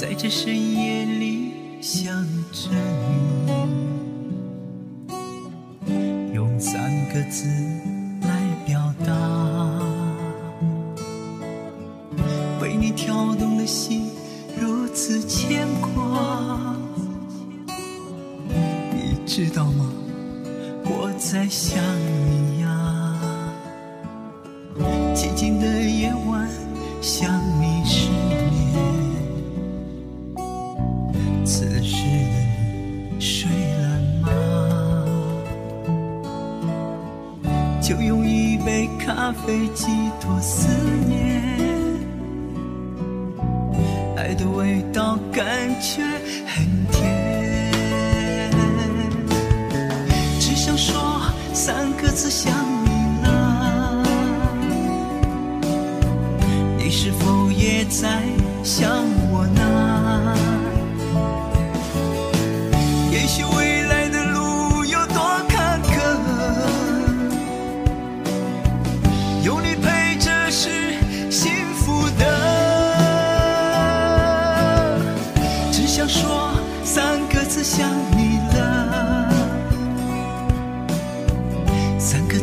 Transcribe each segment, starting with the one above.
在这深夜里想着你，用三个字来表达，为你跳动的心如此牵挂，你知道吗？我在想你呀，寂静的夜晚想此时的你睡了吗？就用一杯咖啡寄托思念，爱的味道感觉很甜，只想说三个字想你了，你是否也在想我呢？三个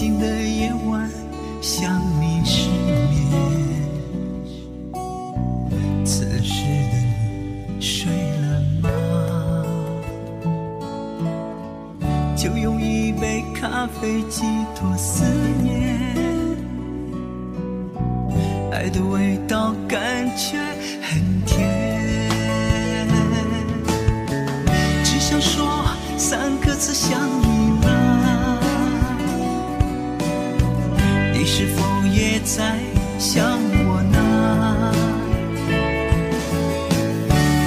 静的夜晚，想你失眠。此时的你睡了吗？就用一杯咖啡寄托思念，爱的味道感觉很甜。在想我呢？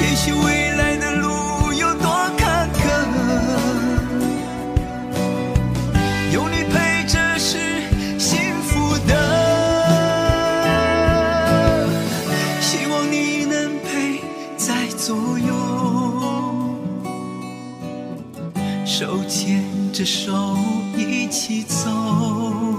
也许未来的路有多坎坷，有你陪着是幸福的。希望你能陪在左右，手牵着手一起走。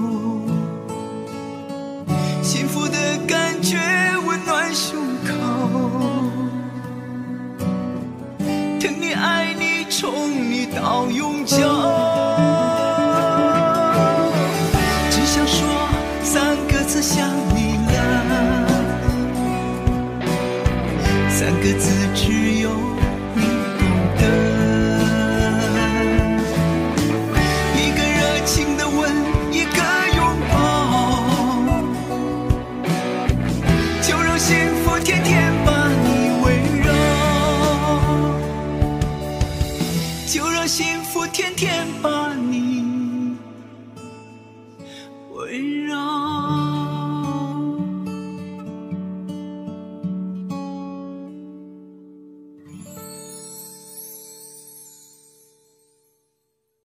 就让幸福天天把你